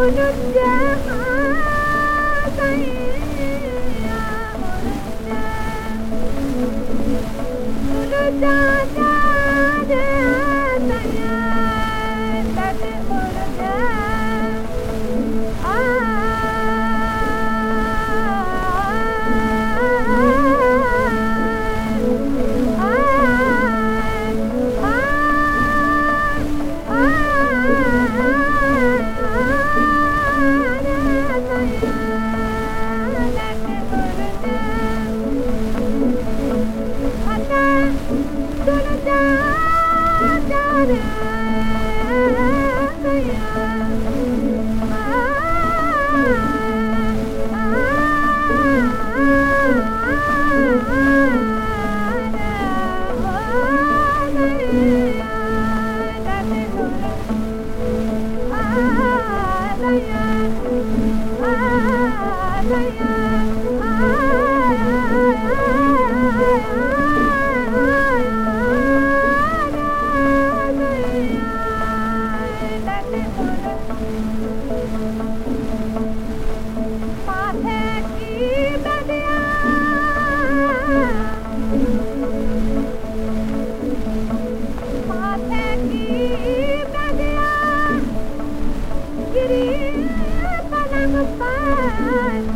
Unutkan Thank you. Yeah. पर